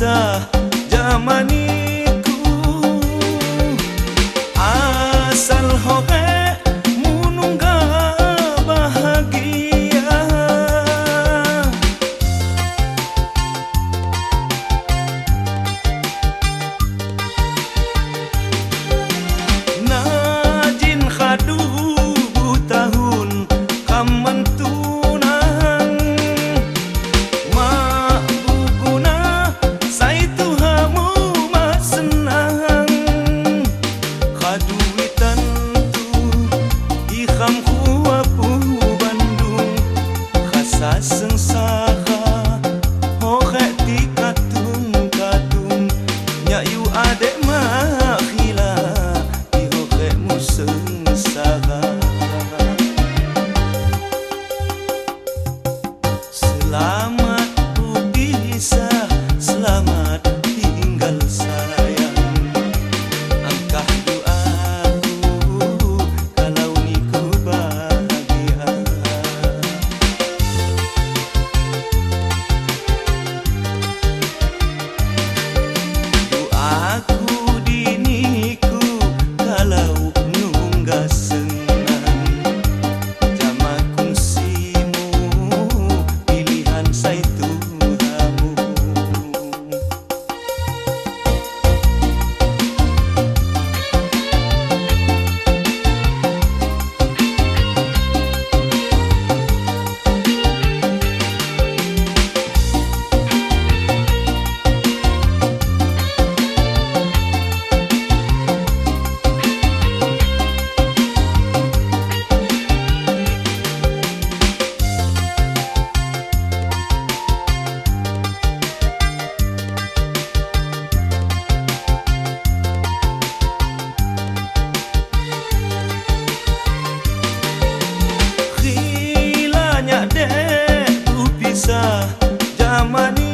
kisah zaman ini. Adek